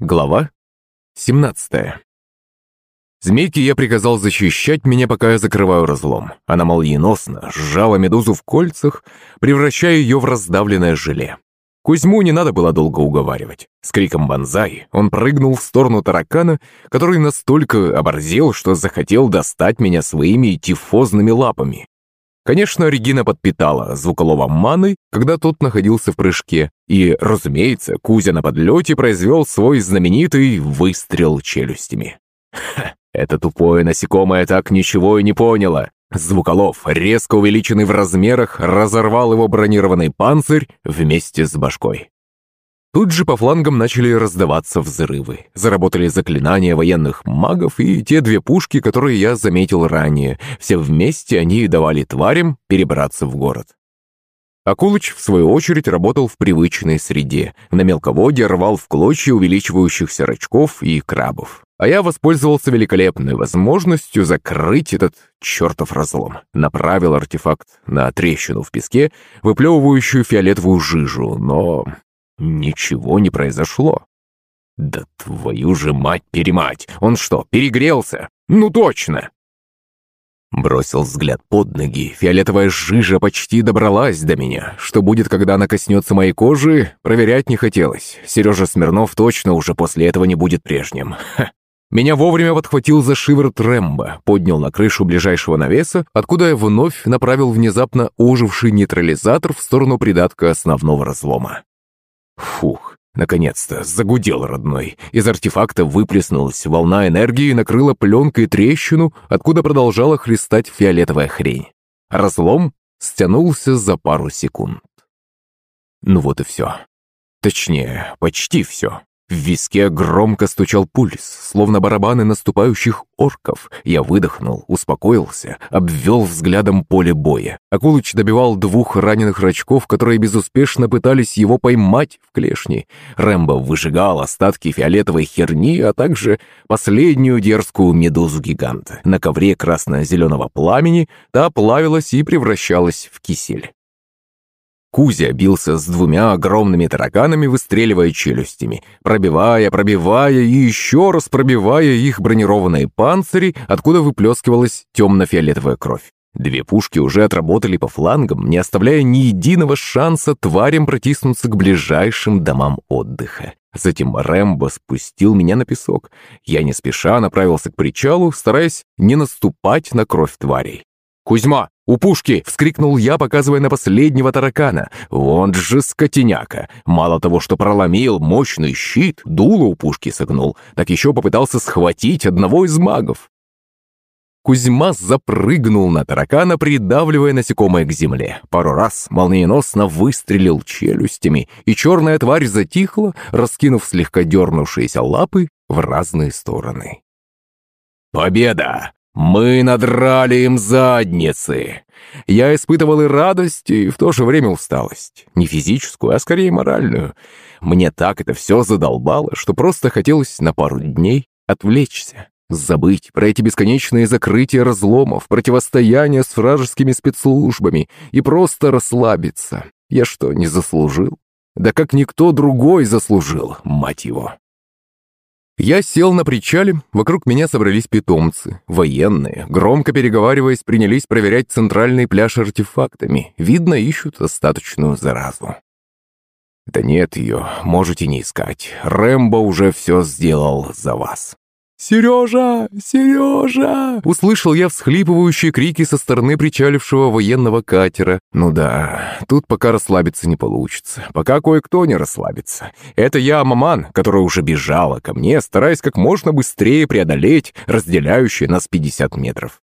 Глава 17 Змейке я приказал защищать меня, пока я закрываю разлом. Она молниеносно сжала медузу в кольцах, превращая ее в раздавленное желе. Кузьму не надо было долго уговаривать. С криком «Бонзай!» он прыгнул в сторону таракана, который настолько оборзел, что захотел достать меня своими тифозными лапами. Конечно, Регина подпитала звуколова маной, когда тот находился в прыжке, и, разумеется, Кузя на подлете произвел свой знаменитый выстрел челюстями. Ха, это тупое насекомое так ничего и не поняло. Звуколов, резко увеличенный в размерах, разорвал его бронированный панцирь вместе с башкой. Тут же по флангам начали раздаваться взрывы. Заработали заклинания военных магов и те две пушки, которые я заметил ранее. Все вместе они давали тварям перебраться в город. Акулыч, в свою очередь, работал в привычной среде. На мелководье рвал в клочья увеличивающихся рачков и крабов. А я воспользовался великолепной возможностью закрыть этот чертов разлом. Направил артефакт на трещину в песке, выплевывающую фиолетовую жижу, но Ничего не произошло. Да твою же мать-перемать! Он что, перегрелся? Ну точно! Бросил взгляд под ноги. Фиолетовая жижа почти добралась до меня. Что будет, когда она коснется моей кожи, проверять не хотелось. Сережа Смирнов точно уже после этого не будет прежним. Ха. Меня вовремя подхватил за шиворот Рэмбо, поднял на крышу ближайшего навеса, откуда я вновь направил внезапно оживший нейтрализатор в сторону придатка основного разлома. Фух, наконец-то, загудел родной. Из артефакта выплеснулась волна энергии и накрыла пленкой трещину, откуда продолжала хлестать фиолетовая хрень. Разлом стянулся за пару секунд. Ну вот и все. Точнее, почти все. В виске громко стучал пульс, словно барабаны наступающих орков. Я выдохнул, успокоился, обвел взглядом поле боя. Акулыч добивал двух раненых рачков, которые безуспешно пытались его поймать в клешни. Рэмбо выжигал остатки фиолетовой херни, а также последнюю дерзкую медузу гиганта. На ковре красно-зеленого пламени та плавилась и превращалась в кисель. Кузя бился с двумя огромными тараканами, выстреливая челюстями, пробивая, пробивая и еще раз пробивая их бронированные панцири, откуда выплескивалась темно-фиолетовая кровь. Две пушки уже отработали по флангам, не оставляя ни единого шанса тварям протиснуться к ближайшим домам отдыха. Затем Рэмбо спустил меня на песок. Я не спеша направился к причалу, стараясь не наступать на кровь тварей. «Кузьма, у пушки!» — вскрикнул я, показывая на последнего таракана. «Вон же скотиняка! Мало того, что проломил мощный щит, дуло у пушки согнул, так еще попытался схватить одного из магов!» Кузьма запрыгнул на таракана, придавливая насекомое к земле. Пару раз молниеносно выстрелил челюстями, и черная тварь затихла, раскинув слегка дернувшиеся лапы в разные стороны. «Победа! Мы надрали им задницы. Я испытывал и радость, и в то же время усталость. Не физическую, а скорее моральную. Мне так это все задолбало, что просто хотелось на пару дней отвлечься. Забыть про эти бесконечные закрытия разломов, противостояние с вражескими спецслужбами и просто расслабиться. Я что, не заслужил? Да как никто другой заслужил, мать его. Я сел на причале, вокруг меня собрались питомцы, военные, громко переговариваясь, принялись проверять центральный пляж артефактами. Видно, ищут остаточную заразу. Да нет ее, можете не искать. Рэмбо уже все сделал за вас. «Сережа! Сережа!» Услышал я всхлипывающие крики со стороны причалившего военного катера. Ну да, тут пока расслабиться не получится. Пока кое-кто не расслабится. Это я, Маман, которая уже бежала ко мне, стараясь как можно быстрее преодолеть разделяющие нас 50 метров.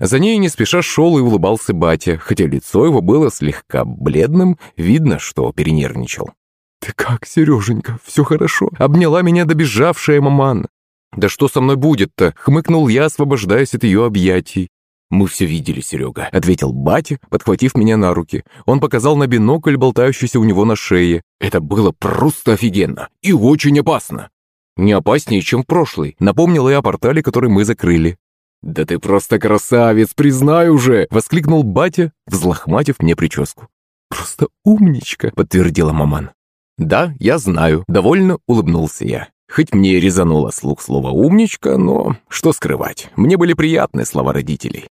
За ней не спеша шел и улыбался батя, хотя лицо его было слегка бледным, видно, что перенервничал. «Ты как, Сереженька, все хорошо?» Обняла меня добежавшая маман. «Да что со мной будет-то?» — хмыкнул я, освобождаясь от ее объятий. «Мы все видели, Серега», — ответил батя, подхватив меня на руки. Он показал на бинокль, болтающийся у него на шее. «Это было просто офигенно и очень опасно». «Не опаснее, чем в прошлый», — напомнил я о портале, который мы закрыли. «Да ты просто красавец, признай уже!» — воскликнул батя, взлохматив мне прическу. «Просто умничка», — подтвердила маман. «Да, я знаю», — довольно улыбнулся я. Хоть мне резануло слух слово «умничка», но что скрывать, мне были приятны слова родителей.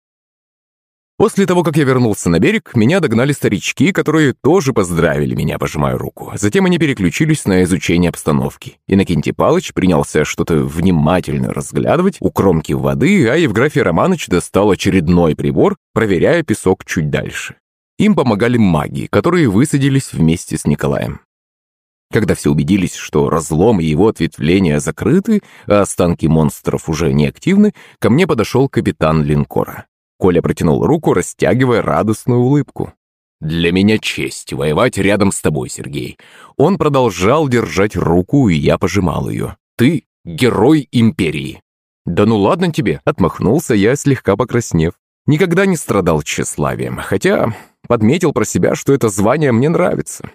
После того, как я вернулся на берег, меня догнали старички, которые тоже поздравили меня, пожимая руку. Затем они переключились на изучение обстановки. Иннокентий Палыч принялся что-то внимательно разглядывать у кромки воды, а Евграфий Романович достал очередной прибор, проверяя песок чуть дальше. Им помогали маги, которые высадились вместе с Николаем. Когда все убедились, что разлом и его ответвления закрыты, а останки монстров уже не активны, ко мне подошел капитан линкора. Коля протянул руку, растягивая радостную улыбку. «Для меня честь воевать рядом с тобой, Сергей». Он продолжал держать руку, и я пожимал ее. «Ты герой империи». «Да ну ладно тебе», — отмахнулся я, слегка покраснев. Никогда не страдал тщеславием, хотя подметил про себя, что это звание мне нравится.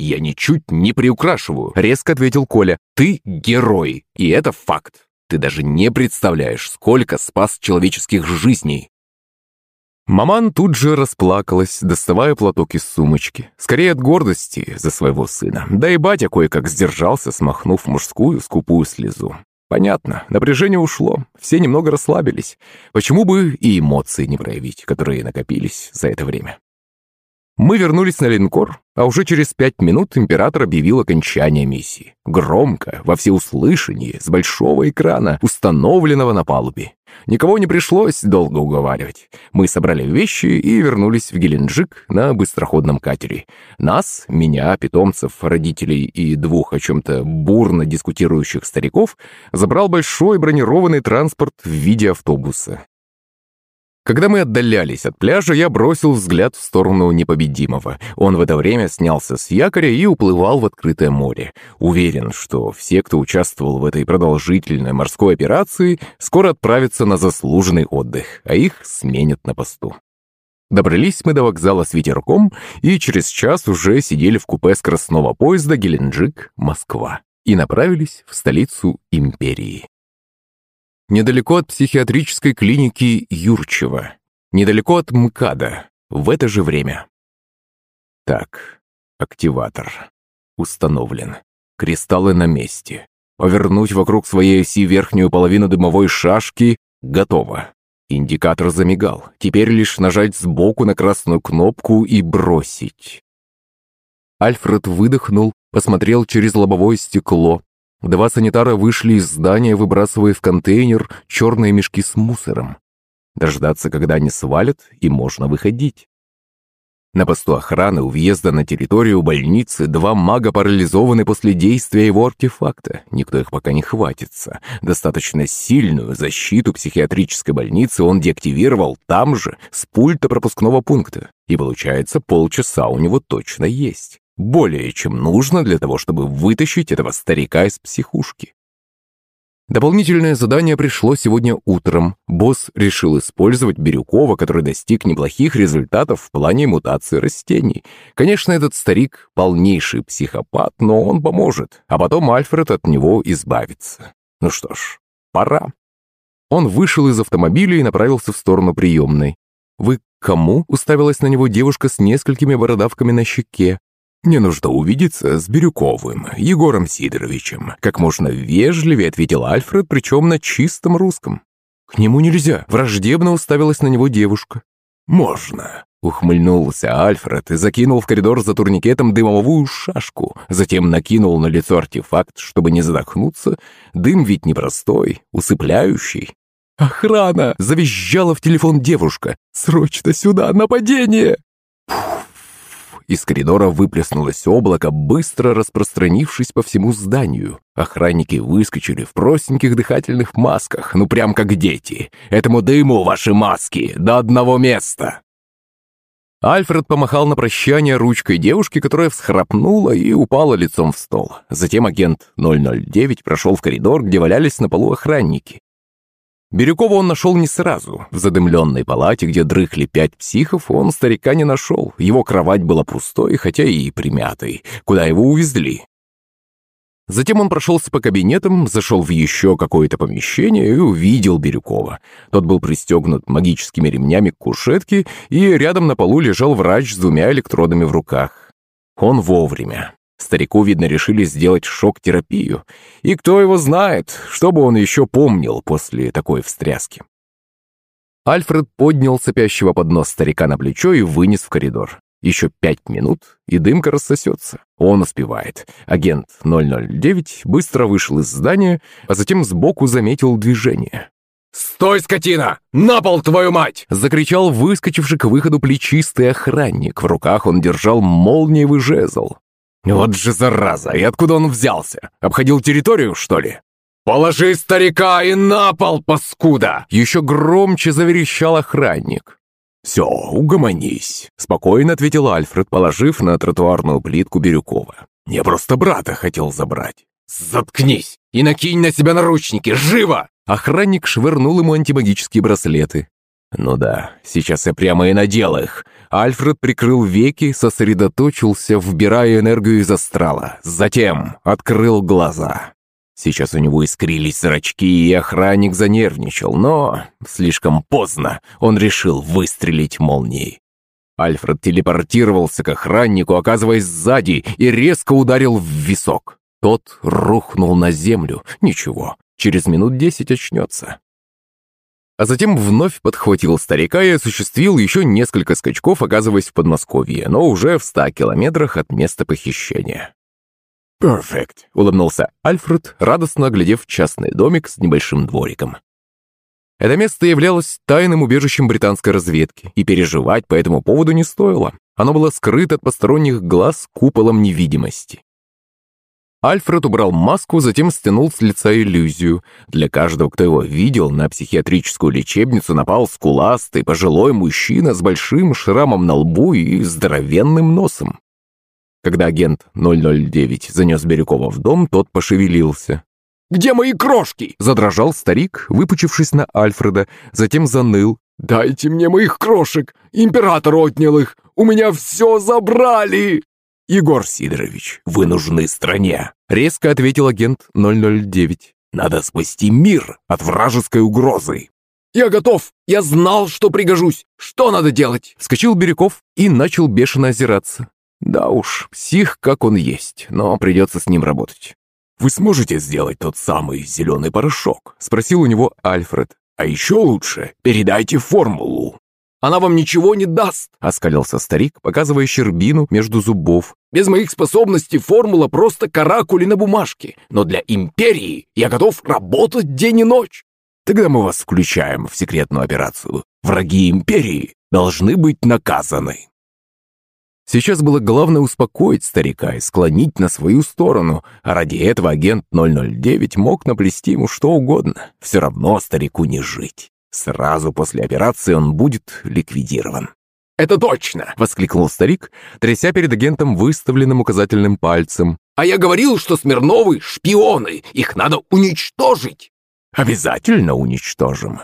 «Я ничуть не приукрашиваю», — резко ответил Коля. «Ты герой, и это факт. Ты даже не представляешь, сколько спас человеческих жизней. Маман тут же расплакалась, доставая платок из сумочки. Скорее от гордости за своего сына. Да и батя кое-как сдержался, смахнув мужскую скупую слезу. Понятно, напряжение ушло, все немного расслабились. Почему бы и эмоции не проявить, которые накопились за это время? Мы вернулись на линкор, а уже через пять минут император объявил окончание миссии. Громко, во всеуслышании, с большого экрана, установленного на палубе. Никого не пришлось долго уговаривать. Мы собрали вещи и вернулись в Геленджик на быстроходном катере. Нас, меня, питомцев, родителей и двух о чем-то бурно дискутирующих стариков забрал большой бронированный транспорт в виде автобуса. Когда мы отдалялись от пляжа, я бросил взгляд в сторону непобедимого. Он в это время снялся с якоря и уплывал в открытое море. Уверен, что все, кто участвовал в этой продолжительной морской операции, скоро отправятся на заслуженный отдых, а их сменят на посту. Добрались мы до вокзала с ветерком и через час уже сидели в купе скоростного поезда Геленджик-Москва и направились в столицу империи недалеко от психиатрической клиники Юрчева, недалеко от МКАДа, в это же время. Так, активатор установлен. Кристаллы на месте. Повернуть вокруг своей оси верхнюю половину дымовой шашки готово. Индикатор замигал. Теперь лишь нажать сбоку на красную кнопку и бросить. Альфред выдохнул, посмотрел через лобовое стекло, Два санитара вышли из здания, выбрасывая в контейнер черные мешки с мусором. Дождаться, когда они свалят, и можно выходить. На посту охраны у въезда на территорию больницы два мага парализованы после действия его артефакта. Никто их пока не хватится. Достаточно сильную защиту психиатрической больницы он деактивировал там же, с пульта пропускного пункта. И получается, полчаса у него точно есть. Более чем нужно для того, чтобы вытащить этого старика из психушки. Дополнительное задание пришло сегодня утром. Босс решил использовать Бирюкова, который достиг неплохих результатов в плане мутации растений. Конечно, этот старик полнейший психопат, но он поможет, а потом Альфред от него избавится. Ну что ж, пора. Он вышел из автомобиля и направился в сторону приемной. «Вы кому?» — уставилась на него девушка с несколькими бородавками на щеке. «Мне нужно увидеться с Бирюковым, Егором Сидоровичем», как можно вежливее ответил Альфред, причем на чистом русском. «К нему нельзя», враждебно уставилась на него девушка. «Можно», Ухмыльнулся Альфред и закинул в коридор за турникетом дымовую шашку, затем накинул на лицо артефакт, чтобы не задохнуться. Дым ведь непростой, усыпляющий. «Охрана!» — завизжала в телефон девушка. «Срочно сюда! Нападение!» Из коридора выплеснулось облако, быстро распространившись по всему зданию. Охранники выскочили в простеньких дыхательных масках, ну прям как дети. Этому дыму ваши маски до одного места. Альфред помахал на прощание ручкой девушки, которая всхрапнула и упала лицом в стол. Затем агент 009 прошел в коридор, где валялись на полу охранники. Бирюкова он нашел не сразу. В задымленной палате, где дрыхли пять психов, он старика не нашел. Его кровать была пустой, хотя и примятой. Куда его увезли? Затем он прошелся по кабинетам, зашел в еще какое-то помещение и увидел Бирюкова. Тот был пристегнут магическими ремнями к кушетке, и рядом на полу лежал врач с двумя электродами в руках. Он вовремя. Старику, видно, решили сделать шок-терапию. И кто его знает, что бы он еще помнил после такой встряски. Альфред поднял сопящего под нос старика на плечо и вынес в коридор. Еще пять минут, и дымка рассосется. Он успевает. Агент 009 быстро вышел из здания, а затем сбоку заметил движение. «Стой, скотина! На пол, твою мать!» Закричал выскочивший к выходу плечистый охранник. В руках он держал молниевый жезл. «Вот же зараза! И откуда он взялся? Обходил территорию, что ли?» «Положи старика и на пол, паскуда!» Еще громче заверещал охранник. «Все, угомонись», — спокойно ответил Альфред, положив на тротуарную плитку Бирюкова. «Я просто брата хотел забрать». «Заткнись и накинь на себя наручники, живо!» Охранник швырнул ему антимагические браслеты. «Ну да, сейчас я прямо и надел их». Альфред прикрыл веки, сосредоточился, вбирая энергию из астрала. Затем открыл глаза. Сейчас у него искрились зрачки, и охранник занервничал, но слишком поздно он решил выстрелить молнией. Альфред телепортировался к охраннику, оказываясь сзади, и резко ударил в висок. Тот рухнул на землю. Ничего, через минут десять очнется. А затем вновь подхватил старика и осуществил еще несколько скачков, оказываясь в Подмосковье, но уже в ста километрах от места похищения. «Перфект», — улыбнулся Альфред, радостно оглядев частный домик с небольшим двориком. Это место являлось тайным убежищем британской разведки, и переживать по этому поводу не стоило. Оно было скрыто от посторонних глаз куполом невидимости. Альфред убрал маску, затем стянул с лица иллюзию. Для каждого, кто его видел, на психиатрическую лечебницу напал скуластый, пожилой мужчина с большим шрамом на лбу и здоровенным носом. Когда агент 009 занес Бирюкова в дом, тот пошевелился. «Где мои крошки?» – задрожал старик, выпучившись на Альфреда, затем заныл. «Дайте мне моих крошек! Император отнял их! У меня все забрали!» «Егор Сидорович, вы нужны стране!» – резко ответил агент 009. «Надо спасти мир от вражеской угрозы!» «Я готов! Я знал, что пригожусь! Что надо делать?» Вскочил Бирюков и начал бешено озираться. Да уж, псих как он есть, но придется с ним работать. «Вы сможете сделать тот самый зеленый порошок?» – спросил у него Альфред. «А еще лучше, передайте формулу». «Она вам ничего не даст!» – оскалился старик, показывая щербину между зубов. «Без моих способностей формула просто каракули на бумажке, но для Империи я готов работать день и ночь!» «Тогда мы вас включаем в секретную операцию. Враги Империи должны быть наказаны!» Сейчас было главное успокоить старика и склонить на свою сторону, а ради этого агент 009 мог наплести ему что угодно. Все равно старику не жить. Сразу после операции он будет ликвидирован. «Это точно!» — воскликнул старик, тряся перед агентом выставленным указательным пальцем. «А я говорил, что Смирновы — шпионы! Их надо уничтожить!» «Обязательно уничтожим!»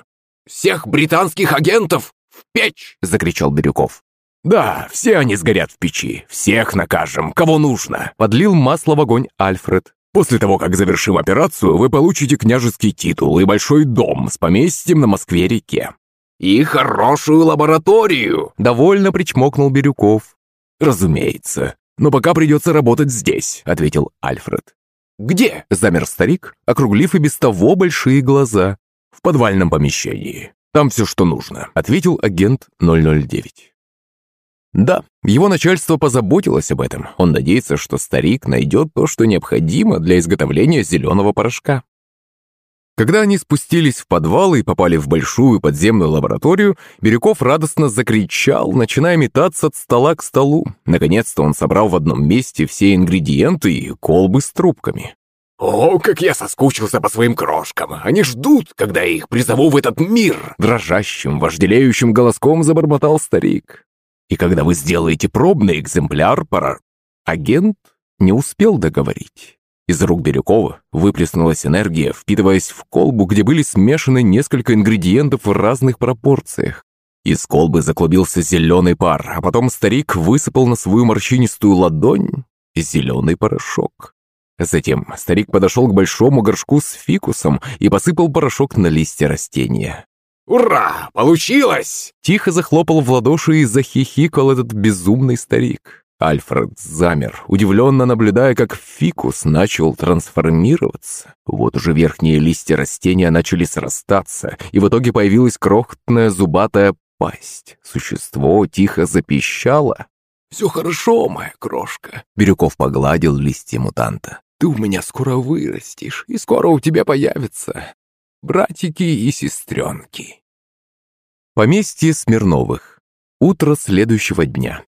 «Всех британских агентов в печь!» — закричал Бирюков. «Да, все они сгорят в печи. Всех накажем, кого нужно!» Подлил масло в огонь Альфред. «После того, как завершим операцию, вы получите княжеский титул и большой дом с поместьем на Москве-реке». «И хорошую лабораторию!» Довольно причмокнул Бирюков. «Разумеется. Но пока придется работать здесь», — ответил Альфред. «Где?» — замер старик, округлив и без того большие глаза. «В подвальном помещении. Там все, что нужно», — ответил агент 009. Да, его начальство позаботилось об этом. Он надеется, что старик найдет то, что необходимо для изготовления зеленого порошка. Когда они спустились в подвал и попали в большую подземную лабораторию, Бирюков радостно закричал, начиная метаться от стола к столу. Наконец-то он собрал в одном месте все ингредиенты и колбы с трубками. «О, как я соскучился по своим крошкам! Они ждут, когда я их призову в этот мир!» Дрожащим, вожделеющим голоском забормотал старик. И когда вы сделаете пробный экземпляр, пора...» Агент не успел договорить. Из рук Бирюкова выплеснулась энергия, впитываясь в колбу, где были смешаны несколько ингредиентов в разных пропорциях. Из колбы заклубился зеленый пар, а потом старик высыпал на свою морщинистую ладонь зеленый порошок. Затем старик подошел к большому горшку с фикусом и посыпал порошок на листья растения. «Ура! Получилось!» Тихо захлопал в ладоши и захихикал этот безумный старик. Альфред замер, удивленно наблюдая, как фикус начал трансформироваться. Вот уже верхние листья растения начали срастаться, и в итоге появилась крохотная зубатая пасть. Существо тихо запищало. «Все хорошо, моя крошка», — Бирюков погладил листья мутанта. «Ты у меня скоро вырастешь, и скоро у тебя появятся братики и сестренки». Поместье Смирновых. Утро следующего дня.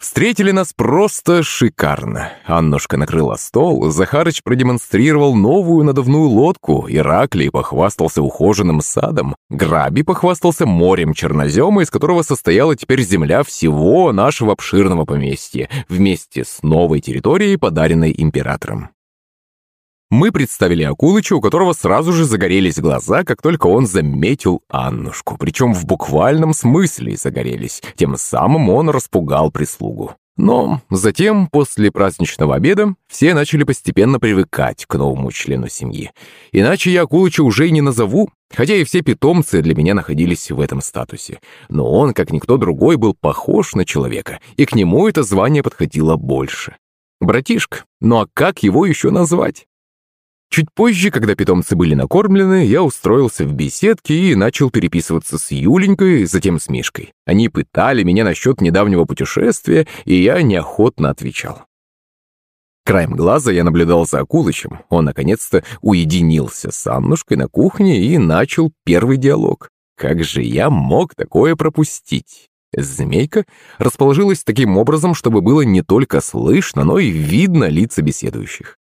Встретили нас просто шикарно. Аннушка накрыла стол, Захарыч продемонстрировал новую надувную лодку, Ираклий похвастался ухоженным садом, Граби похвастался морем чернозема, из которого состояла теперь земля всего нашего обширного поместья, вместе с новой территорией, подаренной императором. Мы представили Акулыча, у которого сразу же загорелись глаза, как только он заметил Аннушку. Причем в буквальном смысле загорелись. Тем самым он распугал прислугу. Но затем, после праздничного обеда, все начали постепенно привыкать к новому члену семьи. Иначе я Акулыча уже и не назову, хотя и все питомцы для меня находились в этом статусе. Но он, как никто другой, был похож на человека, и к нему это звание подходило больше. Братишка, ну а как его еще назвать? Чуть позже, когда питомцы были накормлены, я устроился в беседке и начал переписываться с Юленькой, затем с Мишкой. Они пытали меня насчет недавнего путешествия, и я неохотно отвечал. Краем глаза я наблюдал за Акулычем. Он, наконец-то, уединился с Аннушкой на кухне и начал первый диалог. Как же я мог такое пропустить? Змейка расположилась таким образом, чтобы было не только слышно, но и видно лица беседующих.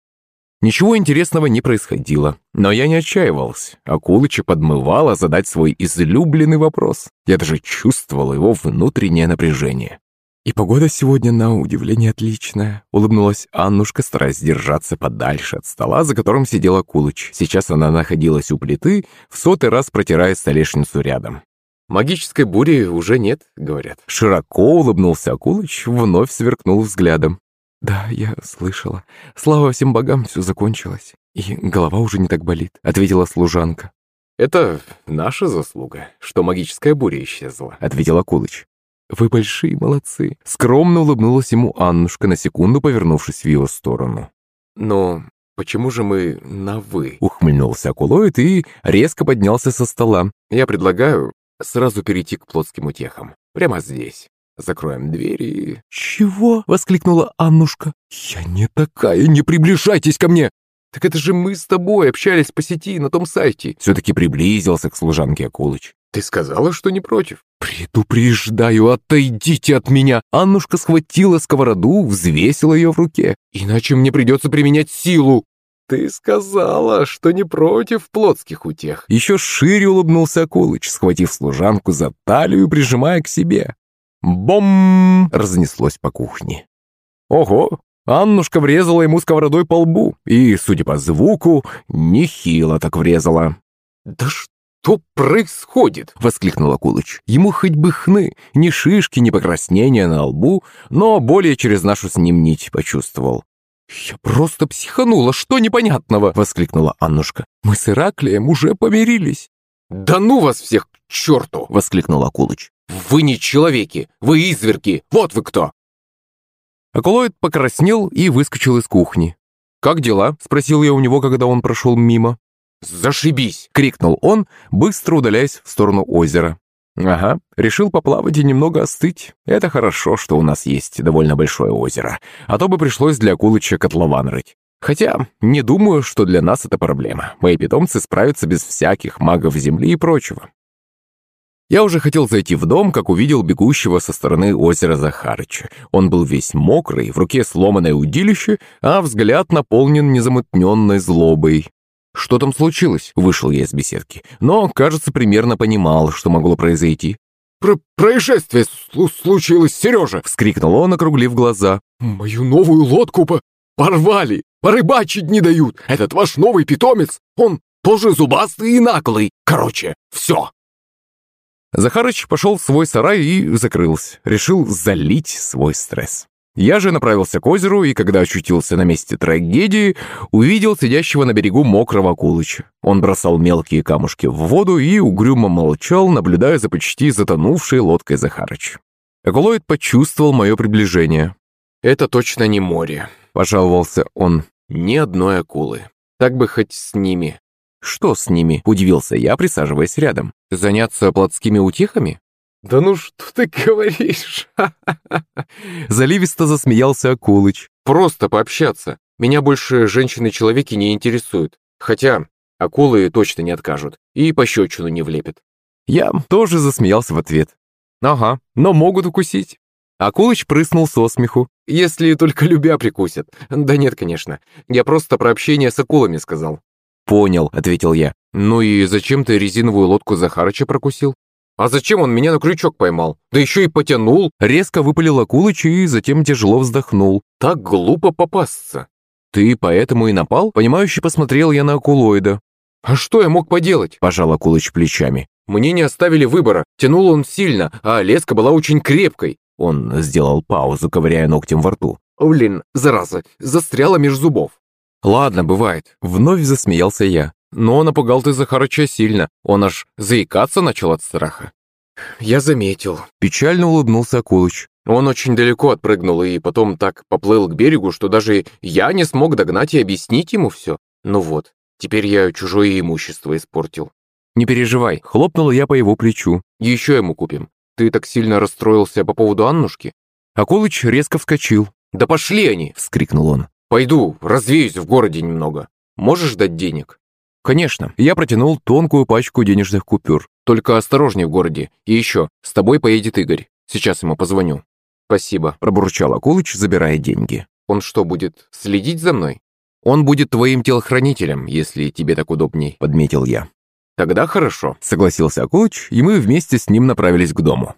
Ничего интересного не происходило, но я не отчаивался. Акулыча подмывала задать свой излюбленный вопрос. Я даже чувствовал его внутреннее напряжение. «И погода сегодня, на удивление, отличная», — улыбнулась Аннушка, стараясь держаться подальше от стола, за которым сидел Акулыч. Сейчас она находилась у плиты, в сотый раз протирая столешницу рядом. «Магической бури уже нет», — говорят. Широко улыбнулся Акулыч, вновь сверкнул взглядом. «Да, я слышала. Слава всем богам, все закончилось. И голова уже не так болит», — ответила служанка. «Это наша заслуга, что магическая буря исчезла», — ответил Акулыч. «Вы большие молодцы», — скромно улыбнулась ему Аннушка, на секунду повернувшись в его сторону. «Но почему же мы на «вы»?» — ухмыльнулся Акулоид и резко поднялся со стола. «Я предлагаю сразу перейти к плотским утехам. Прямо здесь». Закроем двери «Чего?» — воскликнула Аннушка. «Я не такая, не приближайтесь ко мне!» «Так это же мы с тобой общались по сети на том сайте!» Все-таки приблизился к служанке Акулыч. «Ты сказала, что не против?» «Предупреждаю, отойдите от меня!» Аннушка схватила сковороду, взвесила ее в руке. «Иначе мне придется применять силу!» «Ты сказала, что не против плотских утех!» Еще шире улыбнулся Акулыч, схватив служанку за талию, прижимая к себе. Бом! разнеслось по кухне. Ого! Аннушка врезала ему сковородой по лбу, и, судя по звуку, нехило так врезала. «Да что происходит?» — воскликнул Акулыч. Ему хоть бы хны, ни шишки, ни покраснения на лбу, но более через нашу с ним нить почувствовал. «Я просто психанула, что непонятного?» — воскликнула Аннушка. «Мы с Ираклием уже помирились». «Да ну вас всех к черту!» — воскликнул Акулыч. «Вы не человеки! Вы изверги! Вот вы кто!» Акулоид покраснел и выскочил из кухни. «Как дела?» — спросил я у него, когда он прошел мимо. «Зашибись!» — крикнул он, быстро удаляясь в сторону озера. «Ага, решил поплавать и немного остыть. Это хорошо, что у нас есть довольно большое озеро, а то бы пришлось для Акулыча котлован рыть. Хотя, не думаю, что для нас это проблема. Мои питомцы справятся без всяких магов земли и прочего. Я уже хотел зайти в дом, как увидел бегущего со стороны озера Захарыча. Он был весь мокрый, в руке сломанное удилище, а взгляд наполнен незамутненной злобой. «Что там случилось?» — вышел я из беседки. Но, кажется, примерно понимал, что могло произойти. Про «Происшествие случилось, Сережа!» — вскрикнул он, округлив глаза. «Мою новую лодку по порвали! Порыбачить не дают! Этот ваш новый питомец, он тоже зубастый и наглый! Короче, все, Захарыч пошел в свой сарай и закрылся. Решил залить свой стресс. Я же направился к озеру, и когда очутился на месте трагедии, увидел сидящего на берегу мокрого акулыча. Он бросал мелкие камушки в воду и угрюмо молчал, наблюдая за почти затонувшей лодкой Захарыч. Эколоид почувствовал мое приближение. «Это точно не море», – пожаловался он. «Ни одной акулы. Так бы хоть с ними». «Что с ними?» – удивился я, присаживаясь рядом. «Заняться плотскими утехами?» «Да ну что ты говоришь?» Заливисто засмеялся Акулыч. «Просто пообщаться. Меня больше женщины-человеки не интересуют. Хотя акулы точно не откажут и пощечину не влепят». Я тоже засмеялся в ответ. «Ага, но могут укусить». Акулыч прыснул со смеху. «Если только любя прикусят. Да нет, конечно. Я просто про общение с акулами сказал». «Понял», — ответил я. «Ну и зачем ты резиновую лодку Захарыча прокусил?» «А зачем он меня на крючок поймал? Да еще и потянул!» Резко выпалил Акулыч и затем тяжело вздохнул. «Так глупо попасться!» «Ты поэтому и напал?» Понимающе посмотрел я на Акулоида. «А что я мог поделать?» Пожал Акулыч плечами. «Мне не оставили выбора. Тянул он сильно, а леска была очень крепкой». Он сделал паузу, ковыряя ногтем во рту. «Блин, зараза, застряла меж зубов». «Ладно, бывает». Вновь засмеялся я. Но напугал ты Захарыча сильно. Он аж заикаться начал от страха. «Я заметил». Печально улыбнулся Акулыч. Он очень далеко отпрыгнул и потом так поплыл к берегу, что даже я не смог догнать и объяснить ему все. Ну вот, теперь я чужое имущество испортил. «Не переживай», — хлопнул я по его плечу. «Еще ему купим. Ты так сильно расстроился по поводу Аннушки?» Акулыч резко вскочил. «Да пошли они!» — вскрикнул он. «Пойду, развеюсь в городе немного. Можешь дать денег?» «Конечно». Я протянул тонкую пачку денежных купюр. «Только осторожней в городе. И еще, с тобой поедет Игорь. Сейчас ему позвоню». «Спасибо», – пробурчал Акулыч, забирая деньги. «Он что, будет следить за мной?» «Он будет твоим телохранителем, если тебе так удобней», – подметил я. «Тогда хорошо», – согласился Акулыч, и мы вместе с ним направились к дому.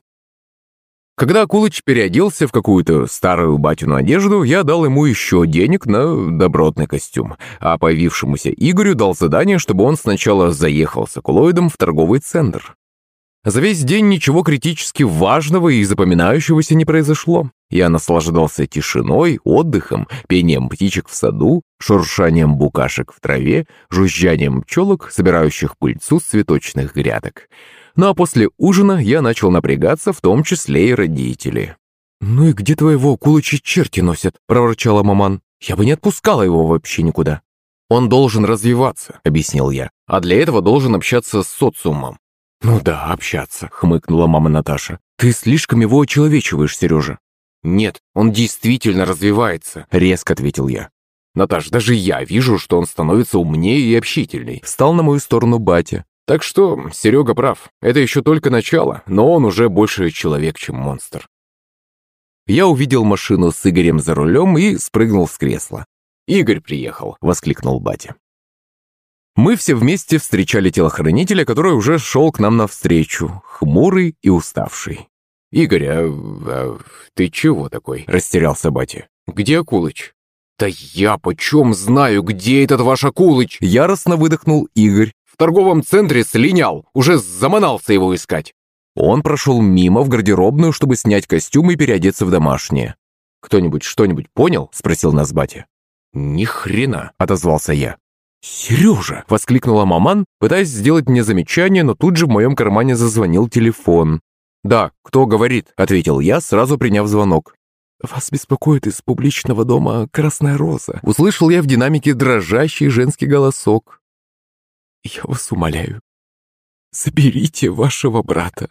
Когда Акулыч переоделся в какую-то старую батину одежду, я дал ему еще денег на добротный костюм, а появившемуся Игорю дал задание, чтобы он сначала заехал с Акулоидом в торговый центр. За весь день ничего критически важного и запоминающегося не произошло. Я наслаждался тишиной, отдыхом, пением птичек в саду, шуршанием букашек в траве, жужжанием пчелок, собирающих пыльцу с цветочных грядок. Ну а после ужина я начал напрягаться, в том числе и родители. «Ну и где твоего кулычи черти носят?» – проворчала маман. «Я бы не отпускала его вообще никуда». «Он должен развиваться», – объяснил я. «А для этого должен общаться с социумом». «Ну да, общаться», – хмыкнула мама Наташа. «Ты слишком его очеловечиваешь, Сережа». «Нет, он действительно развивается», – резко ответил я. «Наташ, даже я вижу, что он становится умнее и общительней». Встал на мою сторону батя. Так что Серега прав. Это еще только начало, но он уже больше человек, чем монстр. Я увидел машину с Игорем за рулем и спрыгнул с кресла. «Игорь приехал!» — воскликнул батя. Мы все вместе встречали телохранителя, который уже шел к нам навстречу, хмурый и уставший. «Игорь, а, а ты чего такой?» — растерялся батя. «Где Акулыч?» «Да я почем знаю, где этот ваш Акулыч?» Яростно выдохнул Игорь, торговом центре слинял, уже заманался его искать. Он прошел мимо в гардеробную, чтобы снять костюм и переодеться в домашнее. «Кто-нибудь что-нибудь понял?» – спросил нас батя. «Ни хрена!» – отозвался я. «Сережа!» – воскликнула маман, пытаясь сделать мне замечание, но тут же в моем кармане зазвонил телефон. «Да, кто говорит?» – ответил я, сразу приняв звонок. «Вас беспокоит из публичного дома Красная Роза», – услышал я в динамике дрожащий женский голосок. Я вас умоляю, заберите вашего брата.